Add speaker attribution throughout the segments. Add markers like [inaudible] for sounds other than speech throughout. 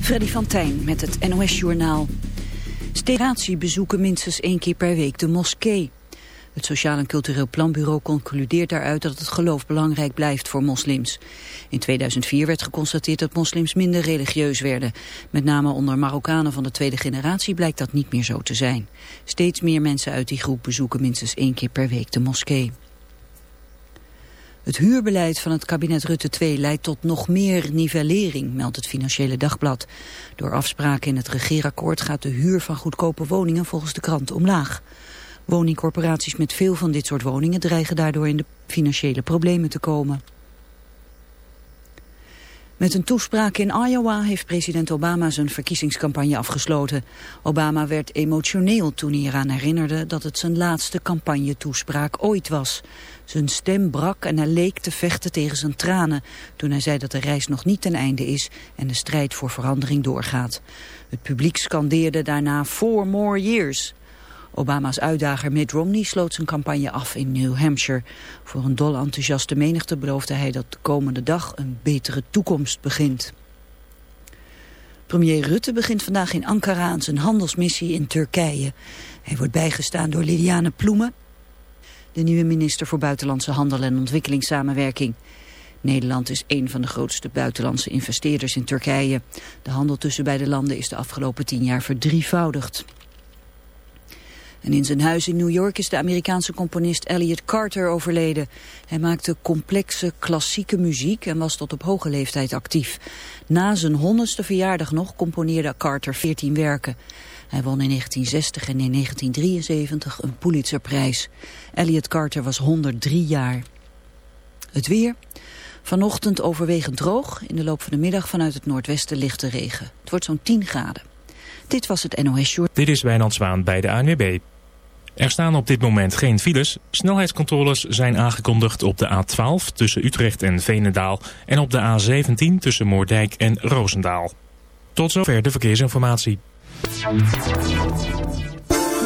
Speaker 1: Freddy van Tijn met het NOS-journaal. Steratie bezoeken minstens één keer per week de moskee. Het Sociaal en Cultureel Planbureau concludeert daaruit dat het geloof belangrijk blijft voor moslims. In 2004 werd geconstateerd dat moslims minder religieus werden. Met name onder Marokkanen van de tweede generatie blijkt dat niet meer zo te zijn. Steeds meer mensen uit die groep bezoeken minstens één keer per week de moskee. Het huurbeleid van het kabinet Rutte 2 leidt tot nog meer nivellering, meldt het Financiële Dagblad. Door afspraken in het regeerakkoord gaat de huur van goedkope woningen volgens de krant omlaag. Woningcorporaties met veel van dit soort woningen dreigen daardoor in de financiële problemen te komen. Met een toespraak in Iowa heeft president Obama zijn verkiezingscampagne afgesloten. Obama werd emotioneel toen hij eraan herinnerde dat het zijn laatste campagnetoespraak ooit was. Zijn stem brak en hij leek te vechten tegen zijn tranen toen hij zei dat de reis nog niet ten einde is en de strijd voor verandering doorgaat. Het publiek scandeerde daarna four more years. Obama's uitdager Mitt Romney sloot zijn campagne af in New Hampshire. Voor een dol enthousiaste menigte beloofde hij dat de komende dag een betere toekomst begint. Premier Rutte begint vandaag in Ankara aan zijn handelsmissie in Turkije. Hij wordt bijgestaan door Liliane Ploemen, de nieuwe minister voor Buitenlandse Handel en Ontwikkelingssamenwerking. Nederland is een van de grootste buitenlandse investeerders in Turkije. De handel tussen beide landen is de afgelopen tien jaar verdrievoudigd. En in zijn huis in New York is de Amerikaanse componist Elliot Carter overleden. Hij maakte complexe klassieke muziek en was tot op hoge leeftijd actief. Na zijn honderdste verjaardag nog componeerde Carter 14 werken. Hij won in 1960 en in 1973 een Pulitzerprijs. Elliot Carter was 103 jaar. Het weer. Vanochtend overwegend droog. In de loop van de middag vanuit het noordwesten lichte regen. Het wordt zo'n 10 graden. Dit was het NOS Short.
Speaker 2: Dit is Wijnand Zwaan bij de ANWB. Er staan op dit moment geen files. Snelheidscontroles zijn aangekondigd op de A12 tussen Utrecht en Veenendaal... en op de A17 tussen Moordijk en Roosendaal. Tot zover de verkeersinformatie.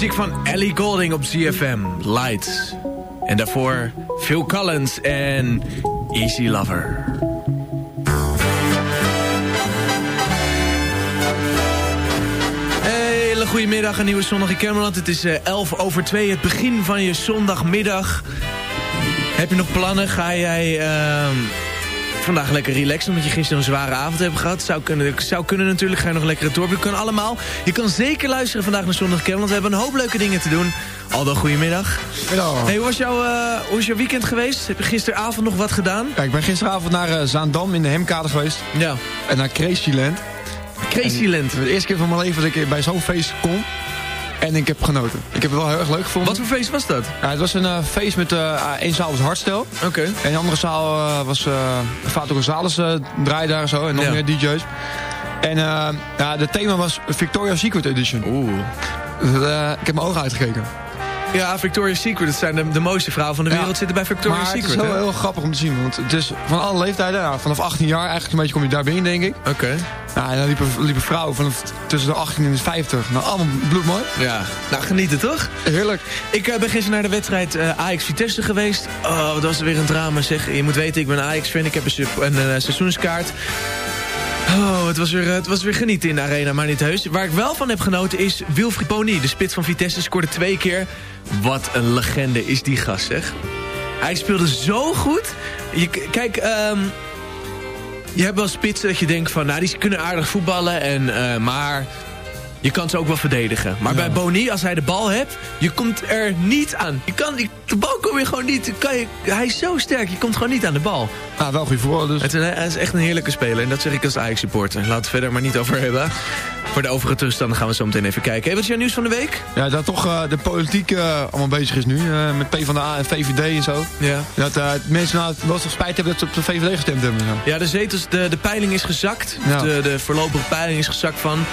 Speaker 3: Muziek van Ellie Golding op ZFM, Lights. En daarvoor Phil Collins en Easy Lover. Hele goedemiddag, een nieuwe zondag in. Het is 11 eh, over 2, het begin van je zondagmiddag. Heb je nog plannen? Ga jij... Uh, vandaag lekker relaxen, omdat je gisteren een zware avond hebt gehad. Zou kunnen, zou kunnen natuurlijk, ga je nog lekker het dorp. Je kan allemaal. Je kan zeker luisteren vandaag naar Zondag want we hebben een hoop leuke dingen te doen. Aldo, goedemiddag.
Speaker 4: Middag.
Speaker 3: Hey, hoe, was jouw, uh, hoe was jouw weekend geweest? Heb je gisteravond nog wat gedaan?
Speaker 4: Ja, ik ben gisteravond naar uh, Zaandam in de Hemkade geweest.
Speaker 3: Ja.
Speaker 4: En naar Crazyland.
Speaker 3: Crazyland.
Speaker 4: De eerste keer van mijn leven dat ik bij zo'n feest kom. En ik heb genoten. Ik heb het wel heel erg leuk gevonden.
Speaker 3: Wat voor feest was dat?
Speaker 4: Ja, het was een eh, feest met eh één zaal was hardstyle.
Speaker 3: Oké.
Speaker 4: En de andere zaal eh, was uh, Fato González draaide daar zo. En nog
Speaker 3: Ja.
Speaker 4: meer DJ's. En ja, het thema was Victoria's Secret Edition.
Speaker 3: Oeh.
Speaker 4: Dus, ik heb mijn ogen uitgekeken.
Speaker 3: Ja, Victoria's Secret. Dat zijn de, de mooiste vrouwen van de
Speaker 4: Ja.
Speaker 3: wereld zitten bij Victoria's
Speaker 4: maar
Speaker 3: Secret.
Speaker 4: het is heel, heel grappig om te zien. Want het is van alle leeftijden, nou, vanaf 18 jaar eigenlijk een beetje kom je daar binnen, denk ik.
Speaker 3: Oké.
Speaker 4: Nou, en dan liepen, liepen vrouwen vanaf tussen de 18 en de 50. Nou, allemaal bloedmooi.
Speaker 3: Ja. Nou, genieten toch?
Speaker 4: Heerlijk.
Speaker 3: Ik eh, ben gisteren naar de wedstrijd eh, Ajax Vitesse geweest. Oh, dat was weer een drama zeg. Je moet weten, ik ben Ajax-fan. Ik heb een, een eh, seizoenskaart. Oh, het was, weer, eh, het was weer genieten in de arena, maar niet heus. Waar ik wel van heb genoten is Wilfried Pony. De spits van Vitesse scoorde twee keer. Wat een legende is die gast, zeg. Hij speelde zo goed. Je, kijk, ehm, je hebt wel spitsen dat je denkt van... Nou, die kunnen aardig voetballen, en, eh, maar... Je kan ze ook wel verdedigen. Maar bij Boni, als hij de bal hebt, je komt er niet aan. Je kan, de bal kom je gewoon niet. Kan je, hij is zo sterk, je komt gewoon niet aan de bal.
Speaker 4: Nou, wel goed voor. Dus.
Speaker 3: Het hij is echt een heerlijke speler. En dat zeg ik als Ajax-supporter. Laten we het verder maar niet over hebben. Voor de overige tussenstanden gaan we zo meteen even kijken. Hey, wat is jouw nieuws van de week?
Speaker 4: Ja, dat toch eh, de politiek eh, allemaal bezig is nu. eh, met PvdA en VVD en zo.
Speaker 3: Ja.
Speaker 4: Dat mensen nou wel eens spijt hebben dat ze op de VVD gestemd hebben. en Zo.
Speaker 3: Ja, de zetels, de, de peiling is gezakt.
Speaker 4: Ja.
Speaker 3: De, de voorlopige peiling is gezakt van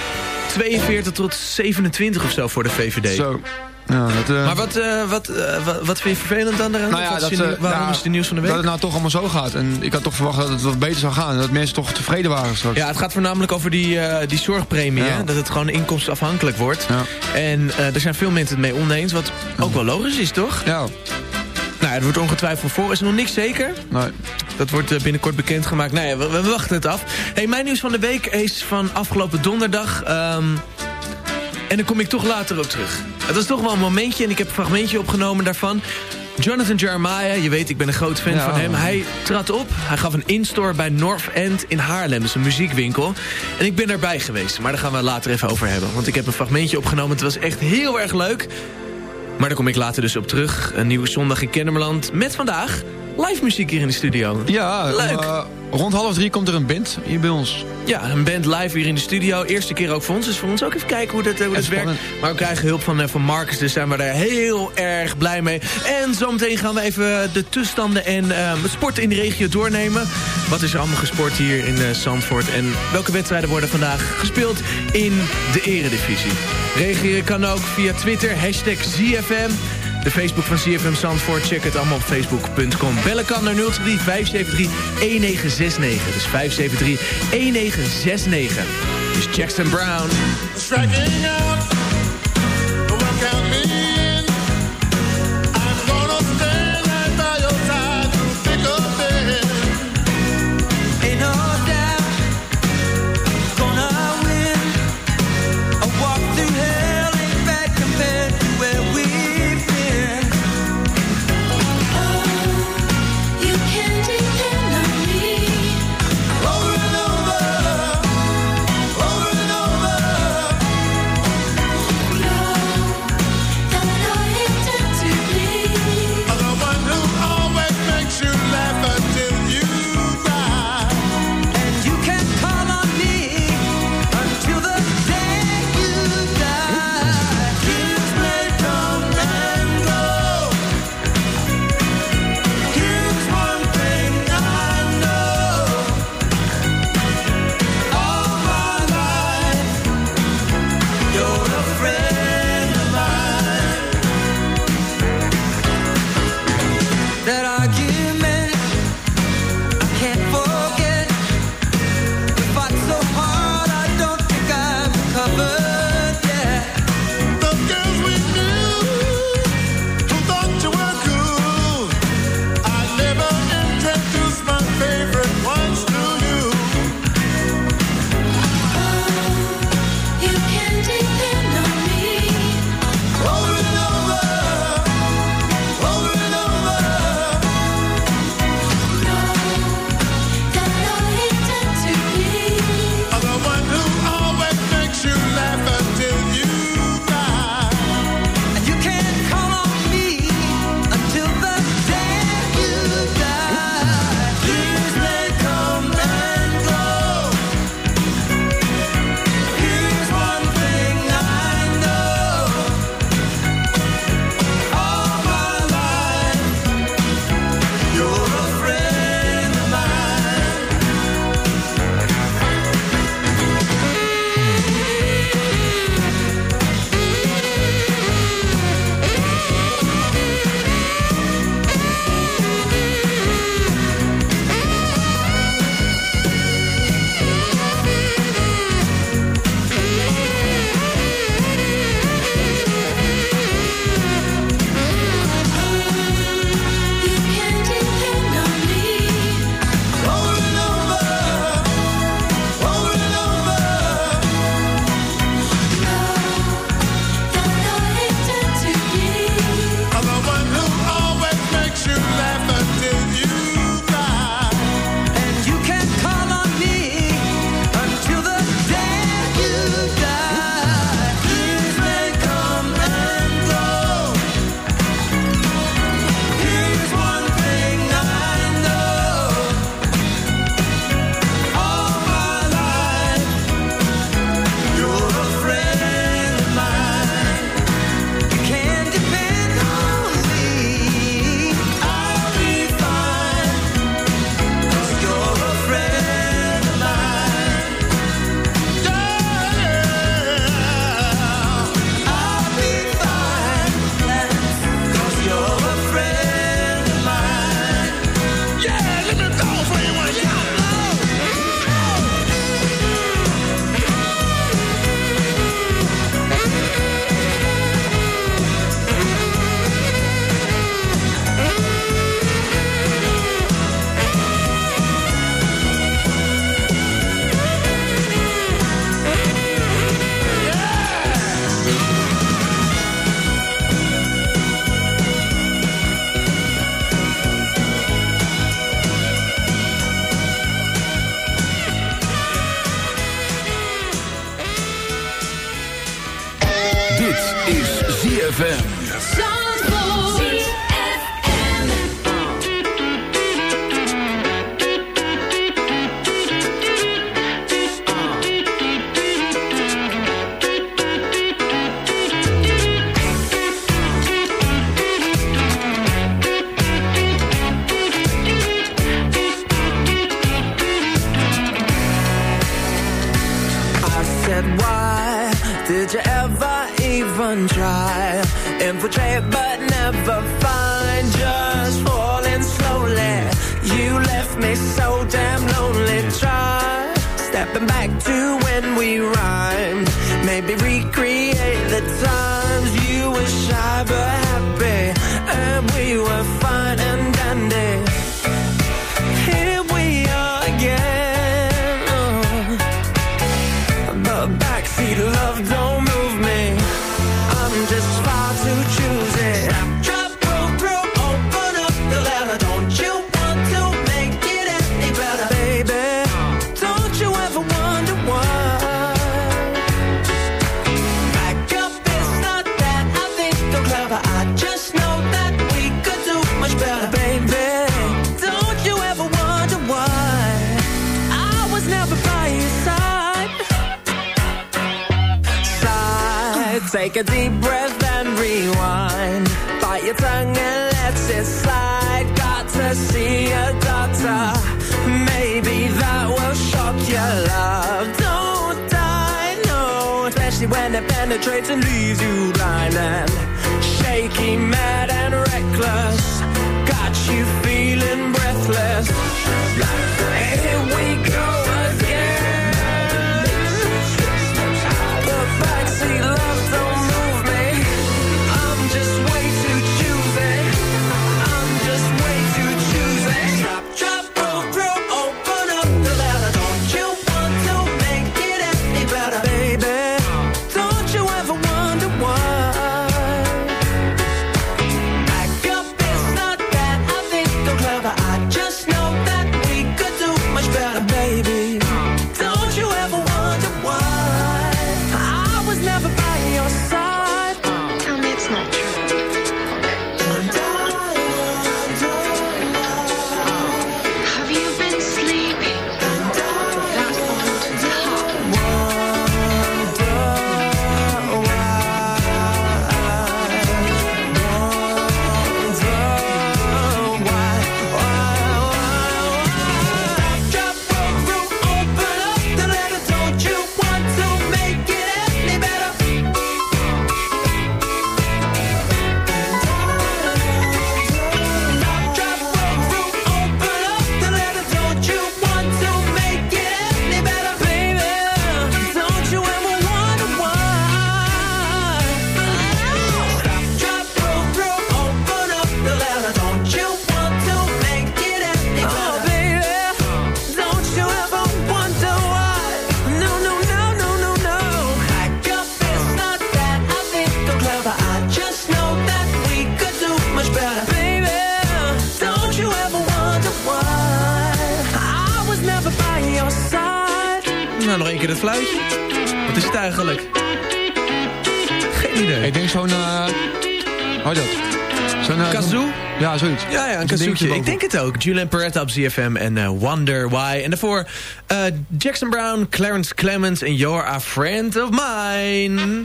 Speaker 3: 42 tot 27 of zo voor de VVD.
Speaker 4: Zo. Ja, dat, eh,
Speaker 3: Maar wat, eh, wat, eh, wat, wat vind je vervelend aan de
Speaker 4: nou ja, dat,
Speaker 3: je Waarom
Speaker 4: nou,
Speaker 3: is het de nieuws van de week?
Speaker 4: Dat het nou toch allemaal zo gaat. En ik had toch verwacht dat het wat beter zou gaan. En dat mensen toch tevreden waren straks.
Speaker 3: Ja, het gaat voornamelijk over die, die zorgpremie.
Speaker 4: Ja.
Speaker 3: Hè? Dat het gewoon inkomstenafhankelijk wordt.
Speaker 4: Ja.
Speaker 3: En er zijn veel mensen het mee oneens. Wat ook wel logisch is, toch?
Speaker 4: Ja.
Speaker 3: Nou, er wordt ongetwijfeld voor. Is er nog niks zeker?
Speaker 4: Nee.
Speaker 3: Dat wordt eh, binnenkort bekendgemaakt. Nou ja, we, we wachten het af. Hey, mijn nieuws van de week is van afgelopen donderdag. ehm, en daar kom ik toch later op terug. Het was toch wel een momentje en ik heb een fragmentje opgenomen daarvan. Jonathan Jeremiah, je weet, ik ben een groot fan
Speaker 4: Ja.
Speaker 3: van hem. Hij trad op, hij gaf een instore bij North End in Haarlem. Dat is een muziekwinkel. En ik ben daarbij geweest, maar daar gaan we later even over hebben. Want ik heb een fragmentje opgenomen, het was echt heel erg leuk. Maar daar kom ik later dus op terug. Een nieuwe zondag in Kennemerland met vandaag live muziek hier in de studio.
Speaker 4: Ja,
Speaker 3: Leuk.
Speaker 4: eh, rond half drie komt er een band hier bij ons.
Speaker 3: Ja, een band live hier in de studio. Eerste keer ook voor ons. Dus voor ons ook even kijken hoe dat, eh, hoe dat werkt. Maar we krijgen hulp van, eh, van Marcus. Dus zijn we daar heel erg blij mee. En zometeen gaan we even de tussenstanden en eh, het sporten in de regio doornemen. Wat is er allemaal gesport hier in eh, Zandvoort? En welke wedstrijden worden vandaag gespeeld in de eredivisie? Reageren kan ook via Twitter, hashtag ZFM. De Facebook van CFM Zandvoort. Check het allemaal op facebook.com. Bellen kan naar 023 573 1969. Dus 573 1969. Dus Jackson Brown. Julian Peretta op ZFM en eh, Wonder Why. En daarvoor eh, Jackson Brown, Clarence Clemens en You're a Friend of Mine.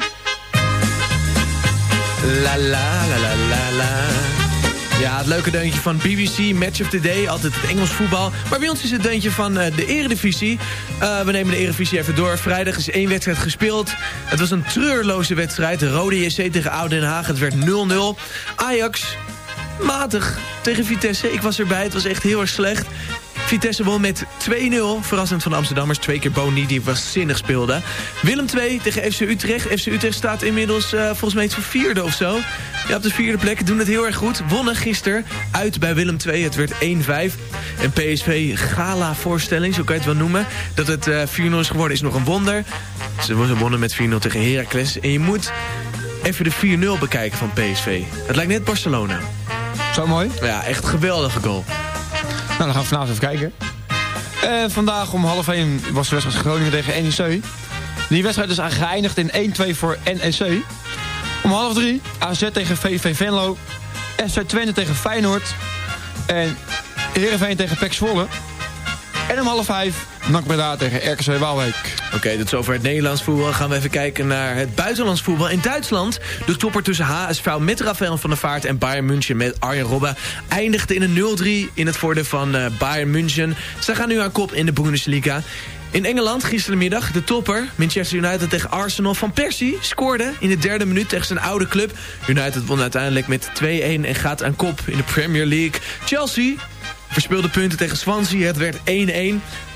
Speaker 3: La la la la la la. Ja, het leuke deuntje van BBC, Match of the Day, altijd het Engels voetbal. Maar bij ons is het deuntje van eh, de Eredivisie. We nemen de Eredivisie even door. Vrijdag is één wedstrijd gespeeld. Het was een treurloze wedstrijd. Rode JC tegen Oude Den Haag. Het werd 0-0. Ajax matig tegen Vitesse. Ik was erbij, het was echt heel erg slecht. Vitesse won met 2-0. Verrassend van de Amsterdammers. Twee keer Boni die waanzinnig speelde. Willem 2 tegen FC Utrecht. FC Utrecht staat inmiddels eh, volgens mij iets voor vierde of zo. Ja, op de vierde plek doen het heel erg goed. Wonnen gisteren uit bij Willem 2. Het werd 1-5. En PSV gala voorstelling, zo kan je het wel noemen. Dat het eh 4-0 is geworden is nog een wonder. Ze wonnen met 4-0 tegen Heracles. En je moet even de 4-0 bekijken van PSV. Het lijkt net Barcelona.
Speaker 5: Zo mooi.
Speaker 3: Ja, echt geweldige goal.
Speaker 5: Nou, dan gaan we vanavond even kijken. Eh, vandaag om half 1 was de wedstrijd Groningen tegen NEC. Die wedstrijd is geëindigd in 1-2 voor NEC. Om half drie AZ tegen VV Venlo. SC Twente tegen Feyenoord. En Heerenveen tegen PEC Zwolle. En om half vijf NAC tegen RKC Waalwijk.
Speaker 3: Oké, tot zover het Nederlands voetbal. Gaan we even kijken naar het buitenlands voetbal. In Duitsland, de topper tussen HSV met Rafael van der Vaart... en Bayern München met Arjen Robben... eindigde in een 0-3 in het voordeel van eh, Bayern München. Ze gaan nu aan kop in de Bundesliga. In Engeland gisterenmiddag de topper Manchester United tegen Arsenal. Van Persie scoorde in de derde minuut tegen zijn oude club. United won uiteindelijk met 2-1 en gaat aan kop in de Premier League. Chelsea verspeelde punten tegen Swansea. Het werd 1-1.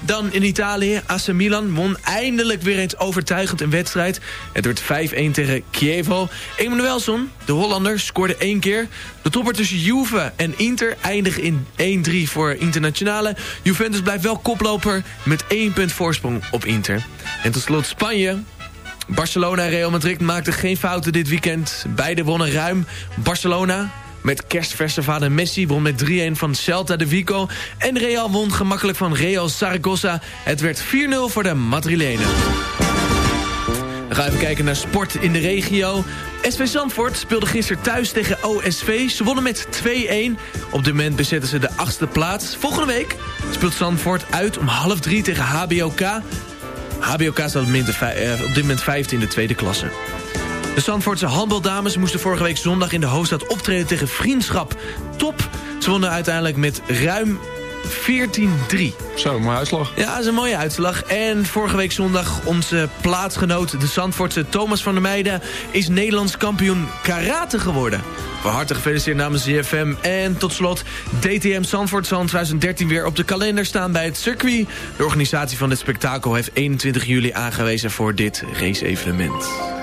Speaker 3: Dan in Italië, AC Milan won eindelijk weer eens overtuigend een wedstrijd. Het werd 5-1 tegen Chievo. Emanuelson, de Hollander, scoorde één keer. De topper tussen Juve en Inter eindigt in 1-3 voor Internationale. Juventus blijft wel koploper met één punt voorsprong op Inter. En tot slot Spanje. Barcelona en Real Madrid maakten geen fouten dit weekend. Beide wonnen ruim. Barcelona met kerstverse vader Messi won met 3-1 van Celta de Vigo. En Real won gemakkelijk van Real Zaragoza. Het werd 4-0 voor de Madrilenen. Dan gaan we even kijken naar sport in de regio. SV Zandvoort speelde gisteren thuis tegen OSV. Ze wonnen met 2-1. Op dit moment bezetten ze de achtste plaats. Volgende week speelt Zandvoort uit om half drie tegen HBOK. HBOK staat op dit moment vijfde in de tweede klasse. De Zandvoortse handbaldames moesten vorige week zondag in de hoofdstad optreden tegen Vriendschap. Top! Ze wonnen uiteindelijk met ruim 14-3.
Speaker 5: Zo, mooie uitslag.
Speaker 3: Ja, dat is een mooie uitslag. En vorige week zondag onze plaatsgenoot, de Zandvoortse Thomas van der Meijden... is Nederlands kampioen karate geworden. Van harte gefeliciteerd namens CFM. En tot slot, DTM Zandvoort zal in 2013 weer op de kalender staan bij het circuit. De organisatie van dit spektakel heeft 21 juli aangewezen voor dit race-evenement.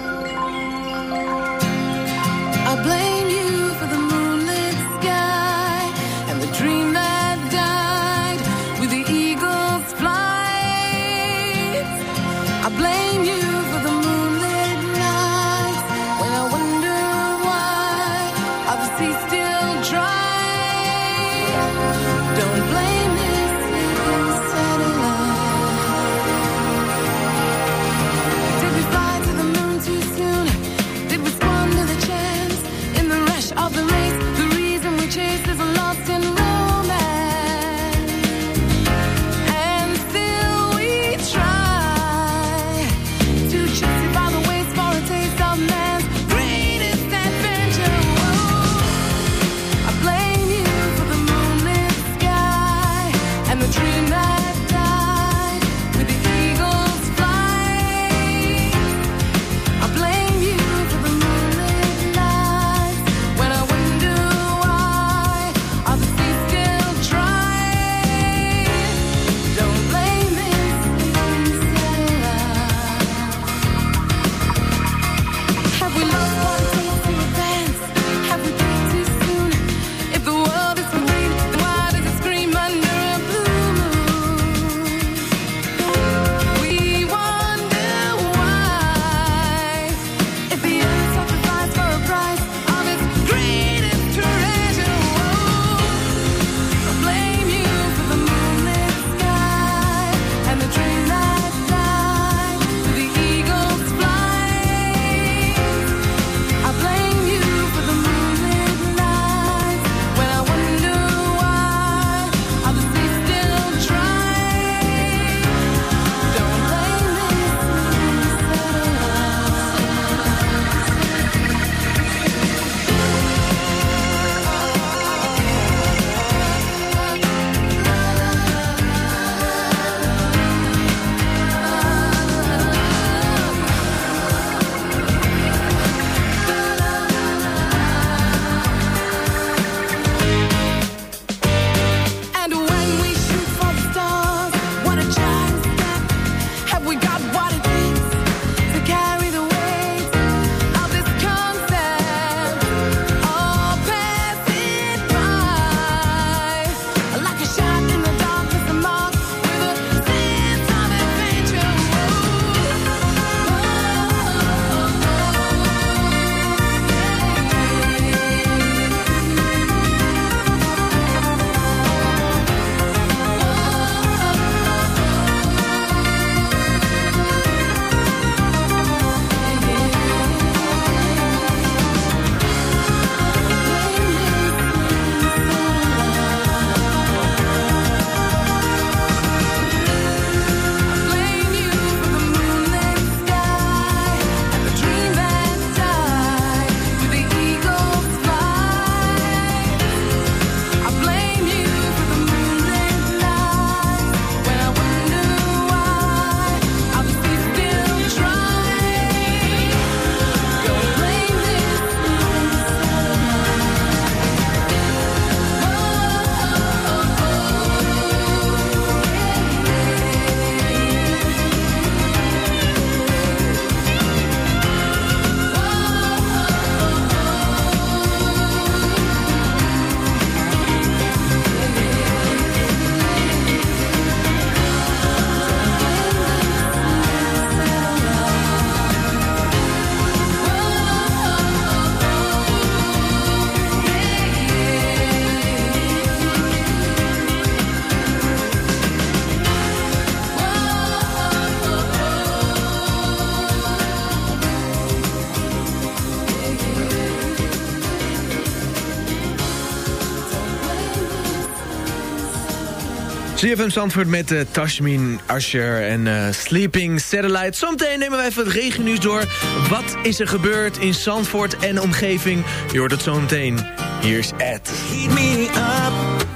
Speaker 3: CFM Zandvoort met uh, Tashmin, Asher en uh, Sleeping Satellite. Zometeen nemen wij even het regennieuws door. Wat is er gebeurd in Zandvoort en omgeving? Je hoort het zometeen. Hier is Ed.
Speaker 6: Heat me up.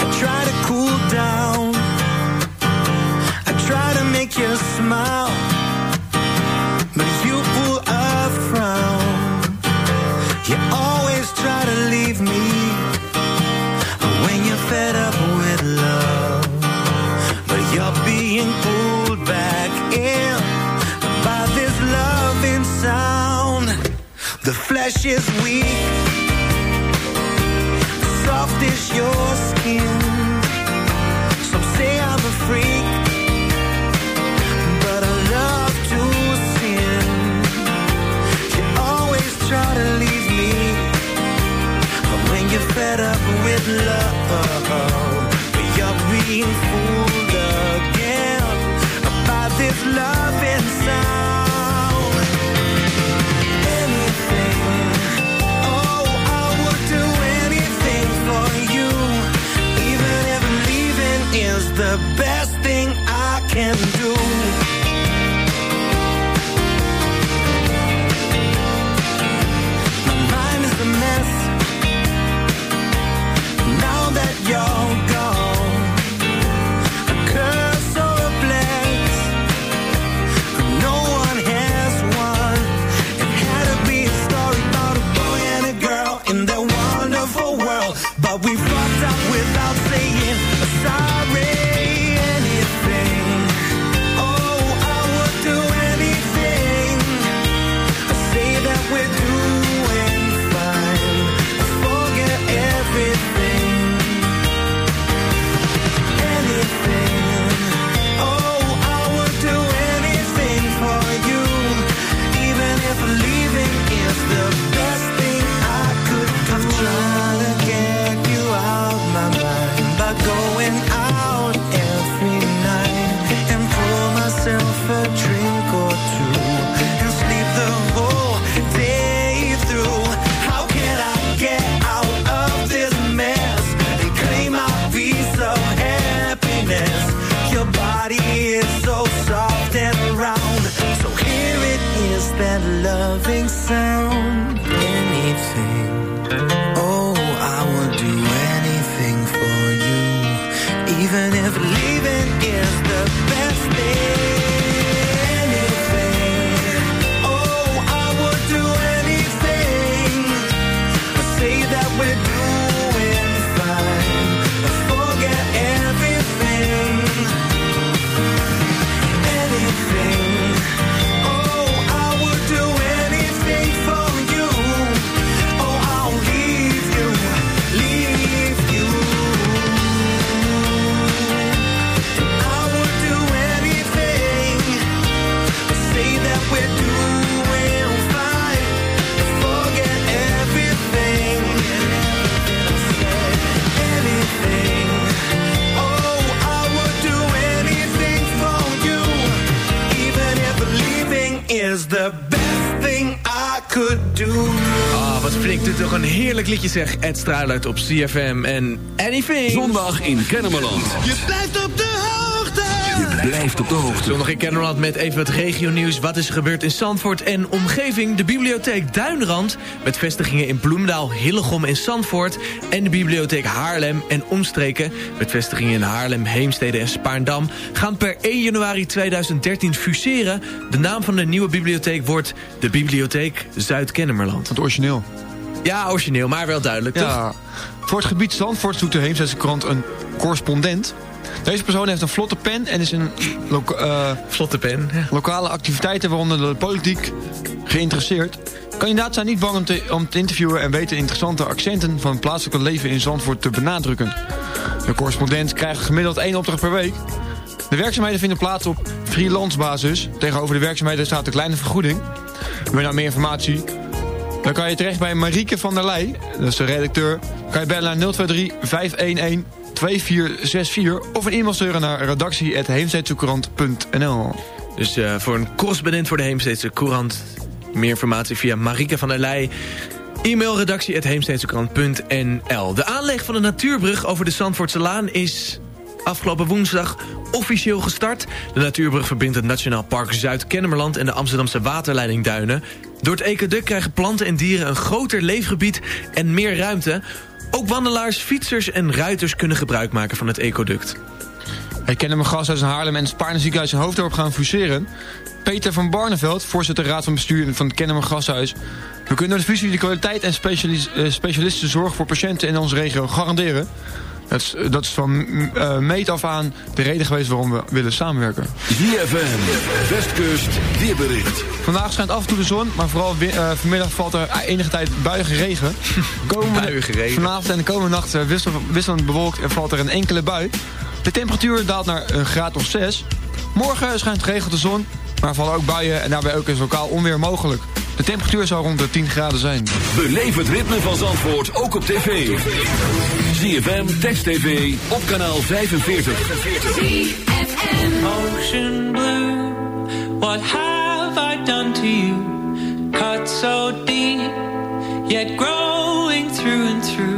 Speaker 6: I try to cool down. I try to make you smile. Flesh is weak.
Speaker 3: Heerlijk liedje zeg. Ed Struilert op CFM en Anything.
Speaker 7: Zondag in Kennemerland.
Speaker 6: Je blijft op de hoogte.
Speaker 7: Je blijft op de hoogte.
Speaker 3: Zondag in Kennemerland met even het regionieuws. Wat is er gebeurd in Zandvoort en omgeving? De bibliotheek Duinrand met vestigingen in Bloemendaal, Hillegom en Zandvoort. En de bibliotheek Haarlem en omstreken met vestigingen in Haarlem, Heemstede en Spaarndam... gaan per 1 januari 2013 fuseren. De naam van de nieuwe bibliotheek wordt de Bibliotheek Zuid-Kennemerland.
Speaker 4: Het origineel.
Speaker 3: Ja, origineel, maar wel duidelijk, toch?
Speaker 4: Ja. Voor het gebied Zandvoort zoekt de Heemstedse krant een correspondent. Deze persoon heeft een vlotte pen en is in loka- eh,
Speaker 3: Vlotte pen, ja.
Speaker 4: lokale activiteiten, waaronder de politiek, geïnteresseerd. Kandidaten zijn niet bang om te, om te interviewen en weten interessante accenten van het plaatselijke leven in Zandvoort te benadrukken. De correspondent krijgt gemiddeld één opdracht per week. De werkzaamheden vinden plaats op freelance basis. Tegenover de werkzaamheden staat een kleine vergoeding. Wil je nou meer informatie? Dan kan je terecht bij Marieke van der Leij, dat is de redacteur. Kan je bellen naar 023 511 2464 of een e-mail sturen naar redactie.heemsteedsecourant.nl
Speaker 3: Dus eh, voor een correspondent voor de Heemsteedse Courant... meer informatie via Marieke van der Leij. E-mail redactie.heemsteedsekrant.nl De aanleg van de natuurbrug over de Zandvoortse Laan is afgelopen woensdag officieel gestart. De natuurbrug verbindt het Nationaal Park Zuid-Kennemerland... en de Amsterdamse waterleiding Duinen. Door het ecoduct krijgen planten en dieren een groter leefgebied en meer ruimte. Ook wandelaars, fietsers en ruiters kunnen gebruik maken van het ecoduct.
Speaker 4: Ik ken hem gashuis in Haarlem en het Spaarne ziekenhuis in Hoofddorp gaan fuseren. Peter van Barneveld, voorzitter raad van bestuur van het Kennemer Gashuis. We kunnen door de fusie de kwaliteit en specialis eh, specialistenzorg voor patiënten in onze regio garanderen. Dat is, dat is van eh, meet af aan de reden geweest waarom we willen samenwerken.
Speaker 7: ZFM, Westkust, weerbericht.
Speaker 4: Vandaag schijnt af en toe de zon, maar vooral eh, vanmiddag valt er enige tijd buiige regen. [laughs] Komende-
Speaker 3: regen.
Speaker 4: Vanavond en de komende nacht eh, wissel- wisselend bewolkt en valt er een enkele bui. De temperatuur daalt naar een graad of 6. Morgen schijnt geregeld de zon, maar er vallen ook buien en daarbij ook eens lokaal onweer mogelijk. De temperatuur zal rond de 10 graden zijn.
Speaker 7: Beleef het ritme van Zandvoort ook op tv. ZFM, Text TV, op kanaal 45.
Speaker 8: Ocean blue, what have I done to you? Cut so deep, yet growing through and through.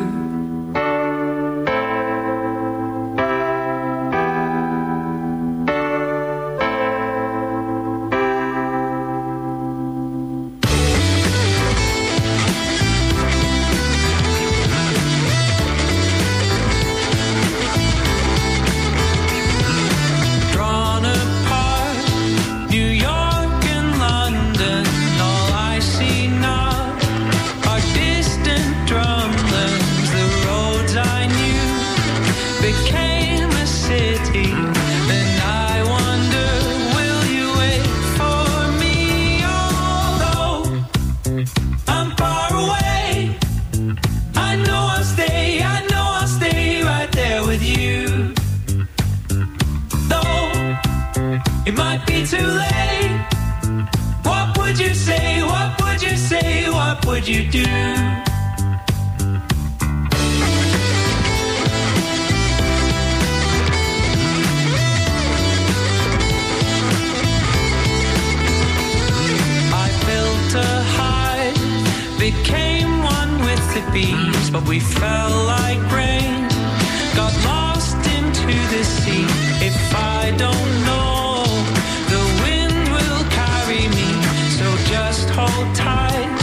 Speaker 8: But we fell like rain. Got lost into the sea. If I don't know, the wind will carry me. So just hold tight.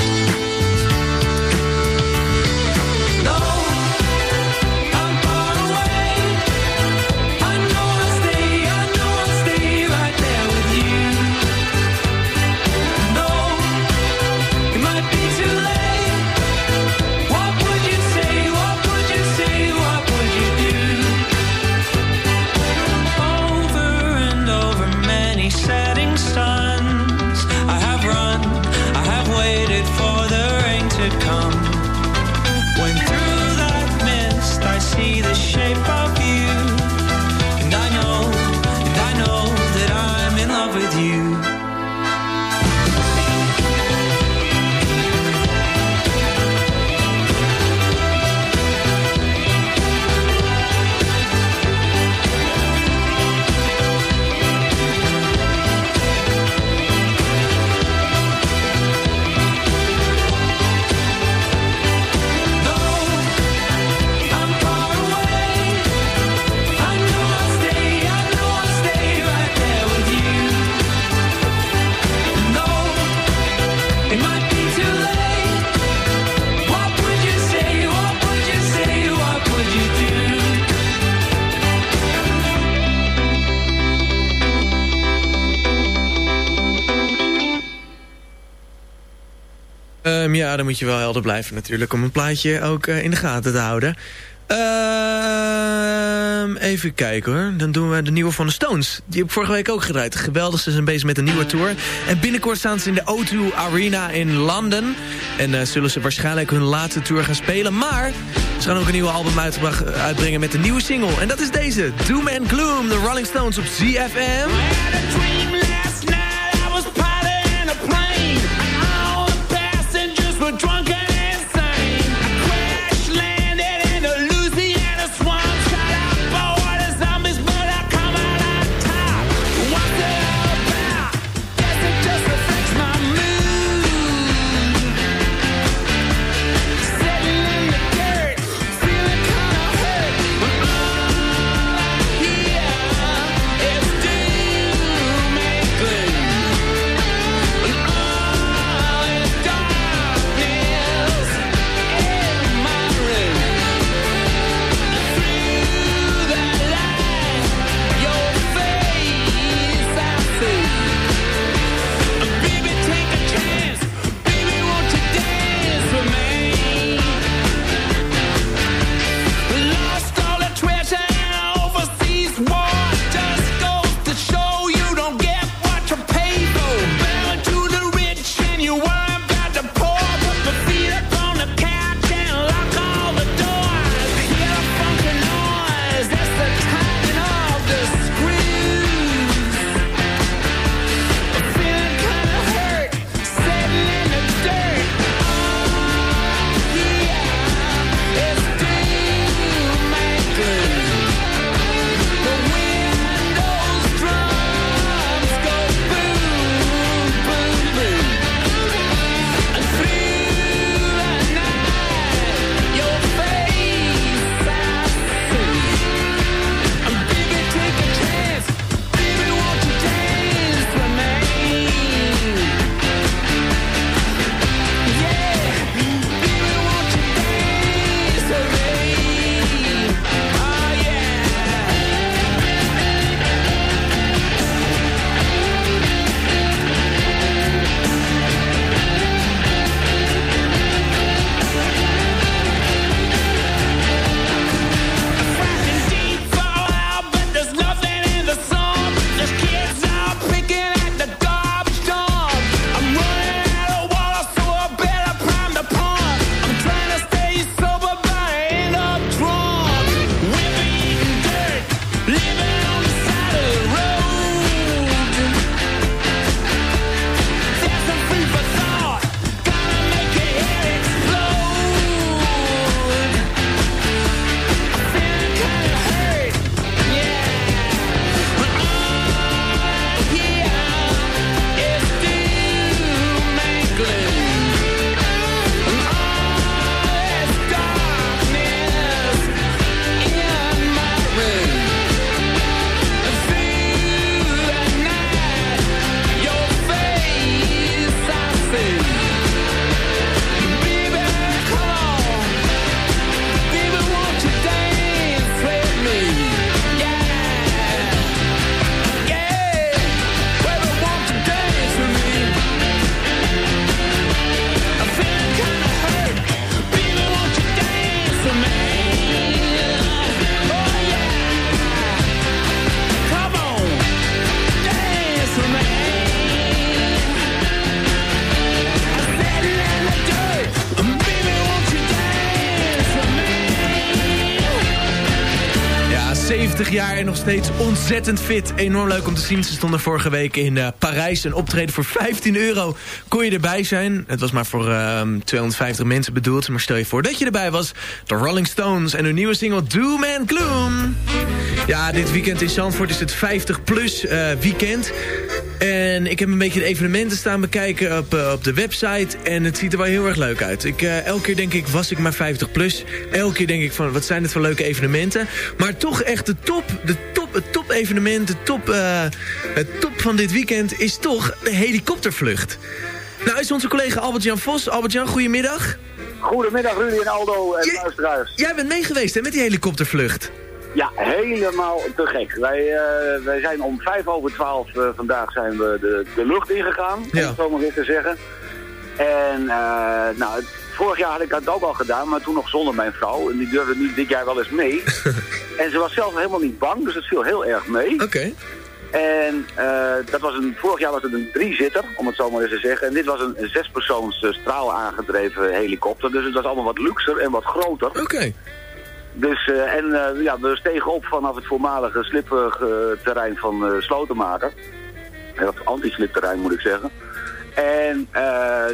Speaker 3: Ehm, ja, dan moet je wel helder blijven natuurlijk... om een plaatje ook eh, in de gaten te houden. Ehm, even kijken hoor. Dan doen we de nieuwe van de Stones. Die heb ik vorige week ook gedraaid. Geweldig, ze zijn bezig met een nieuwe tour. En binnenkort staan ze in de O2 Arena in Londen. En eh, zullen ze waarschijnlijk hun laatste tour gaan spelen. Maar ze gaan ook een nieuwe album uitbrengen met een nieuwe single. En dat is deze. Doom and Gloom, de Rolling Stones op ZFM. 50 jaar en nog steeds ontzettend fit. Enorm leuk om te zien. Ze stonden vorige week in eh, Parijs. Een optreden voor 15 euro kon je erbij zijn. Het was maar voor ehm, 250 mensen bedoeld. Maar stel je voor dat je erbij was. De Rolling Stones en hun nieuwe single Doom and Gloom. Ja, dit weekend in Zandvoort is het 50 plus eh, weekend. En ik heb een beetje de evenementen staan bekijken op, eh, op de website. En het ziet er wel heel erg leuk uit. Ik, eh, elke keer denk ik, was ik maar 50 plus. Elke keer denk ik van, wat zijn dit voor leuke evenementen. Maar toch echt de top, de top, het top evenement, de top, het top van dit weekend is toch de helikoptervlucht. Nou is onze collega Albert-Jan Vos. Albert-Jan, goedemiddag.
Speaker 9: Goedemiddag Rudy en Aldo en luisteraars.
Speaker 3: Jij bent meegeweest hè, met die helikoptervlucht.
Speaker 9: Ja, helemaal te gek. Wij, eh, wij zijn om vijf over twaalf eh, vandaag zijn we de, de lucht ingegaan, om
Speaker 3: Ja.
Speaker 9: het zo maar weer te zeggen. En eh, nou, het- vorig jaar had ik dat ook al gedaan, maar toen nog zonder mijn vrouw. En die durfde nu dit jaar wel eens mee. [laughs] en ze was zelf helemaal niet bang, dus het viel heel erg mee.
Speaker 3: Oké.
Speaker 9: En dat was een, vorig jaar was het een driezitter, om het zo maar eens te zeggen. En dit was een, zespersoons straal aangedreven helikopter. Dus het was allemaal wat luxer en wat groter.
Speaker 3: Oké.
Speaker 9: Dus, eh, en eh, ja, we stegen op vanaf het voormalige slipterrein van eh Slotenmaker. Of anti-slipterrein moet ik zeggen. En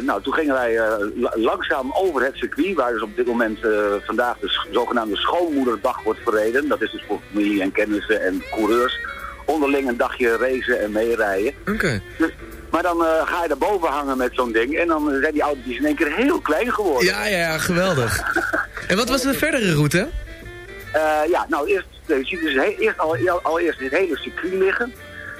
Speaker 9: nou, toen gingen wij la- langzaam over het circuit, waar dus op dit moment vandaag de zogenaamde schoonmoederdag wordt verreden. Dat is dus voor familie en kennissen en coureurs. Onderling een dagje racen en meerijden.
Speaker 3: Oké.
Speaker 9: Dus, maar dan ga je daarboven hangen met zo'n ding en dan zijn die autootjes in één keer heel klein geworden.
Speaker 3: Ja, ja, ja, geweldig. en wat was de verdere route?
Speaker 9: Eh, ja, nou, eerst, je ziet dus he- eerst al, allereerst dit hele circuit liggen.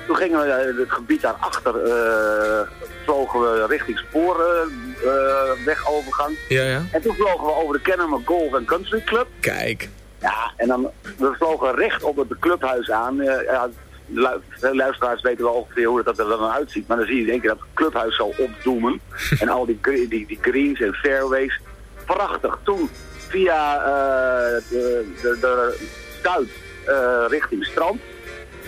Speaker 9: Toen gingen we eh, het gebied daarachter, eh vlogen we richting sporenwegovergang.
Speaker 3: Ja, ja.
Speaker 9: en toen vlogen we over de Kennemer Golf and Country Club.
Speaker 3: Kijk.
Speaker 9: Ja, en dan, we vlogen recht op het clubhuis aan. Ja, luisteraars weten wel ongeveer hoe dat er dan uitziet. Maar dan zie je in één keer dat het clubhuis zo opdoemen. [laughs] en al die, die, die greens en fairways. Prachtig. Toen via eh, de, de, de Stuit eh, richting strand.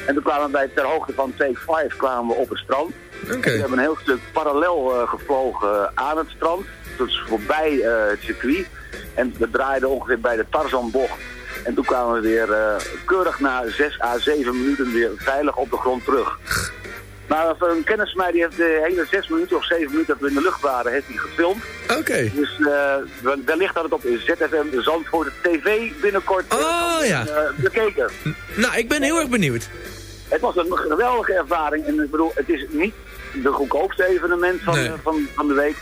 Speaker 9: En toen kwamen we bij, ter hoogte van Take 5 kwamen we op het strand. We hebben een heel stuk parallel eh, gevlogen aan het strand. Dus voorbij het circuit. En we draaiden ongeveer bij de Tarzanbocht. En toen kwamen we weer keurig na 6 à 7 minuten weer veilig op de grond terug. Maar voor een kennis van mij die heeft de hele 6 minuten of 7 minuten dat we in de lucht waren, heeft hij gefilmd.
Speaker 3: Oké.
Speaker 9: Dus eh, wel- wellicht dat het op ZFM Zandvoort TV binnenkort eh,
Speaker 3: Oh, ja.
Speaker 9: eh, bekeken.
Speaker 3: Nou, ik ben heel erg benieuwd.
Speaker 9: Het was een geweldige ervaring. En ik bedoel, het is niet de goedkoopste evenement van,
Speaker 3: Nee.
Speaker 9: eh, van, van de week.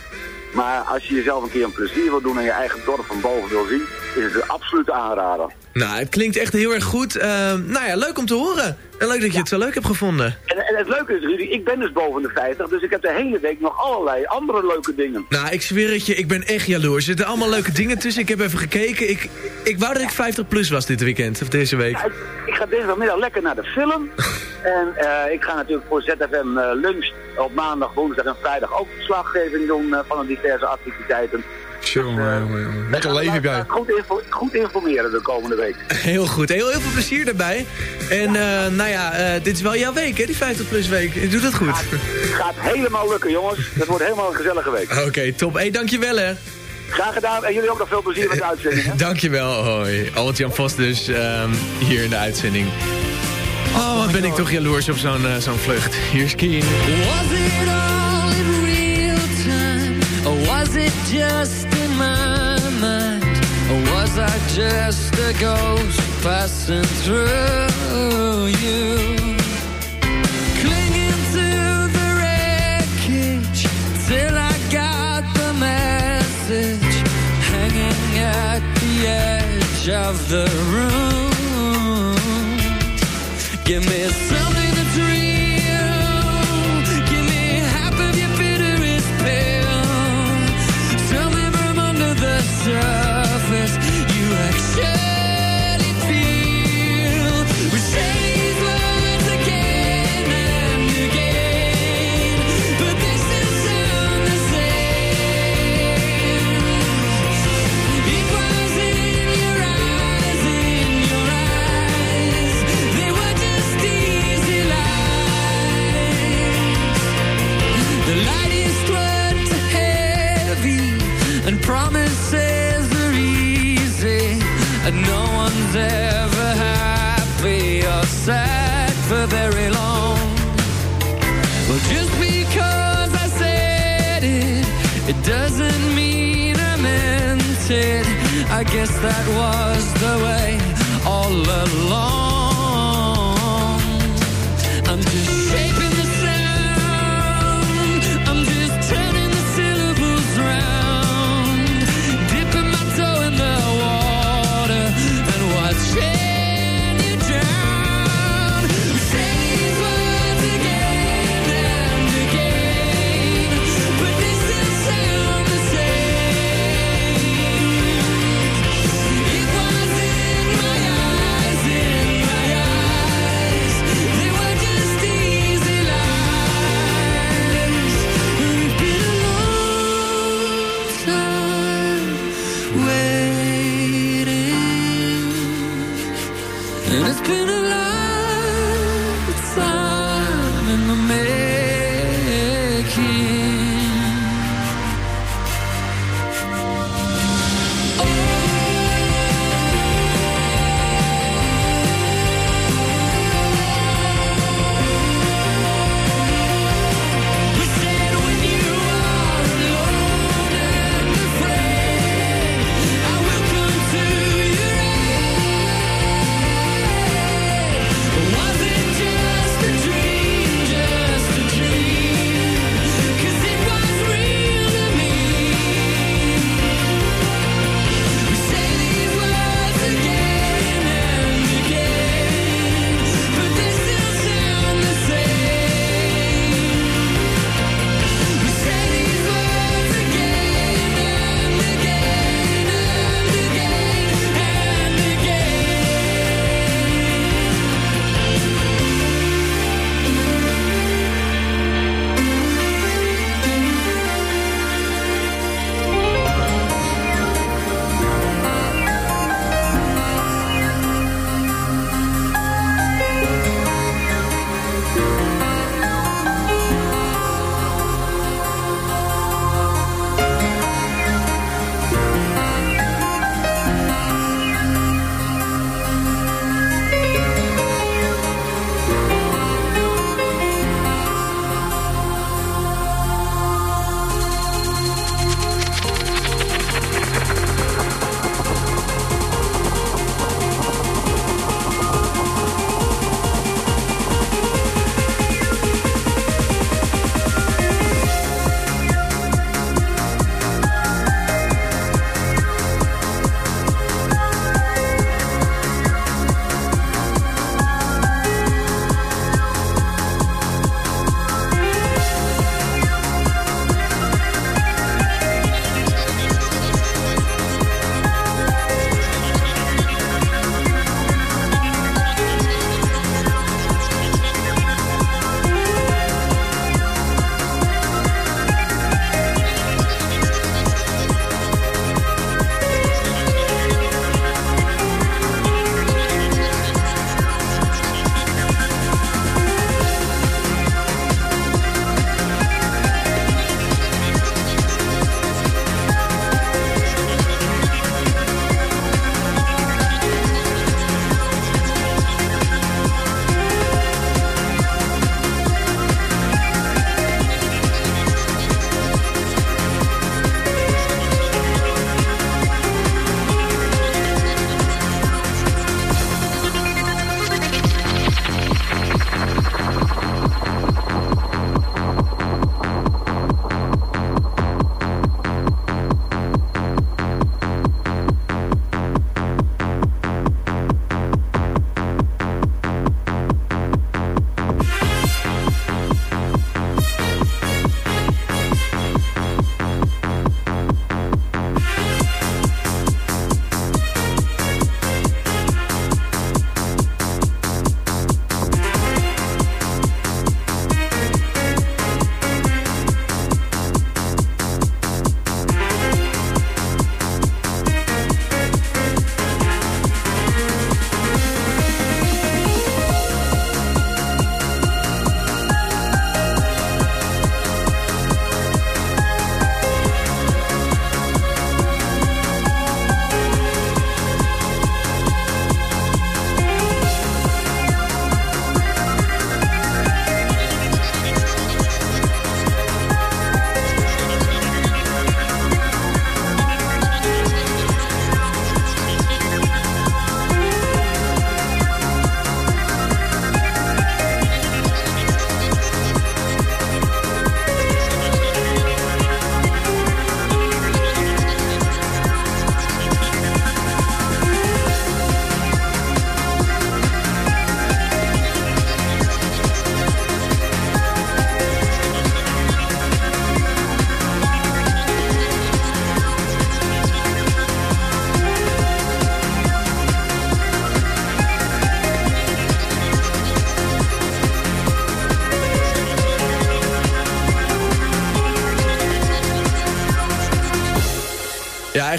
Speaker 9: Maar als je jezelf een keer een plezier wil doen en je eigen dorp van boven wil zien, is het een absolute aanrader.
Speaker 3: Nou, het klinkt echt heel erg goed. Ehm, nou ja, leuk om te horen. En leuk dat je het zo leuk hebt gevonden.
Speaker 9: En, en het leuke is, Rudy, ik ben dus boven de 50, dus ik heb de hele week nog allerlei andere leuke dingen.
Speaker 3: Nou, ik zweer het je, ik ben echt jaloers. Er zitten allemaal leuke dingen tussen. Ik heb even gekeken. Ik, ik wou dat ik 50 plus was dit weekend, of deze week.
Speaker 9: Ja, ik, ik ga dinsdagmiddag lekker naar de film. [laughs] en eh, ik ga natuurlijk voor ZFM eh, lunch op maandag, woensdag en vrijdag ook verslaggeving doen eh, van de diverse activiteiten.
Speaker 4: Jongen, jongen. Lekker leven heb jij.
Speaker 9: Goed, info- goed informeren de komende week.
Speaker 3: Heel goed, heel, heel veel plezier daarbij. En eh, nou ja, eh, dit is wel jouw week, hè, die 50 plus week. Je doet het goed.
Speaker 9: Gaat helemaal lukken, jongens. Het wordt helemaal een gezellige week. [laughs]
Speaker 3: Oké, top. Hey, dankjewel hè.
Speaker 9: Graag gedaan en jullie ook nog veel plezier met de uitzending. hè? [laughs]
Speaker 3: Dankjewel, hoi. Albert-Jan Vos dus ehm, hier in de uitzending. Oh, wat ben ik toch jaloers op zo'n eh, zo'n vlucht. Hier is Keen.
Speaker 8: Was it all in real time? Or was it just? Was I just a ghost passing through you? Clinging to the wreckage till I got the message. Hanging at the edge of the room. Give me something I guess that was the way all along.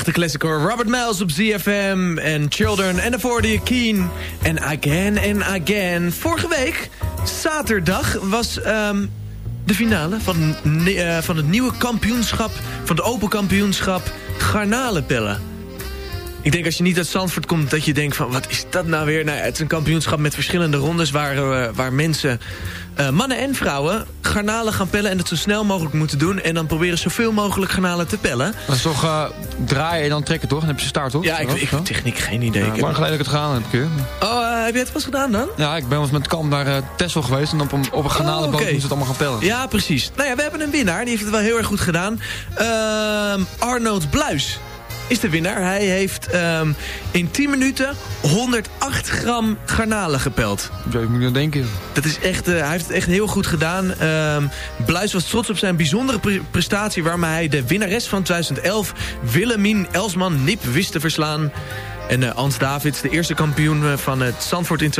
Speaker 6: Echte classic. Robert Miles op ZFM en Children. En daarvoor de Keen. En Again and Again. Vorige week, zaterdag, was ehm, de finale van, eh, van het nieuwe kampioenschap... van het open kampioenschap garnalenpellen. Ik denk als je niet uit Zandvoort komt dat je denkt van... wat is dat nou weer? Nou, het is een kampioenschap met verschillende rondes... waar, eh, waar mensen, eh, mannen en vrouwen, garnalen gaan pellen... en het zo snel mogelijk moeten doen. En dan proberen zoveel mogelijk garnalen te pellen.
Speaker 4: Dat is toch eh, draaien en dan trekken, toch? Dan heb je start, toch?
Speaker 6: Ja, ik, ik heb techniek geen idee.
Speaker 4: Ja,
Speaker 6: Ik heb-
Speaker 4: lang geleden heb ik het gedaan, heb ik een keer.
Speaker 6: Oh, heb jij het pas gedaan dan?
Speaker 4: Ja, ik ben wel eens met kamp naar Texel geweest... en op een, op een garnalenboot
Speaker 6: Oh,
Speaker 4: moesten ze het allemaal gaan pellen.
Speaker 6: Ja, precies. Nou ja, we hebben een winnaar. Die heeft het wel heel erg goed gedaan. Ehm Arnold Bluis is de winnaar. Hij heeft ehm, in 10 minuten 108 gram garnalen gepeld.
Speaker 4: Ja, ik moet je denken.
Speaker 6: Dat is echt, eh, hij heeft het echt heel goed gedaan. Ehm Bluis was trots op zijn bijzondere pre- prestatie... waarmee hij de winnares van 2011, Willemien Elsman, Nip wist te verslaan. En eh Ans Davids, de eerste kampioen eh, van het Zandvoort in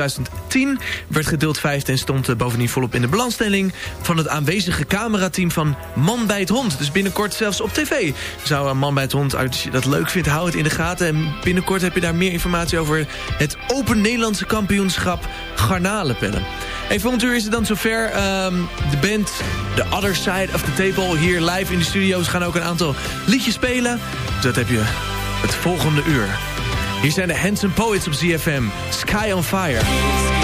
Speaker 6: 2010... werd gedeeld vijfde en stond eh, bovendien volop in de belangstelling... van het aanwezige camerateam van Man bij het Hond. Dus binnenkort zelfs op tv zou een Man bij het Hond... als je dat leuk vindt, hou het in de gaten. En binnenkort heb je daar meer informatie over... het Open Nederlandse kampioenschap Garnalenpellen. Hey, volgend uur is het dan zover. Ehm, de band The Other Side of the Table hier live in de studio's... gaan ook een aantal liedjes spelen. Dat heb je het volgende uur. Hier zijn de Handsome Poets op ZFM. Sky on Fire.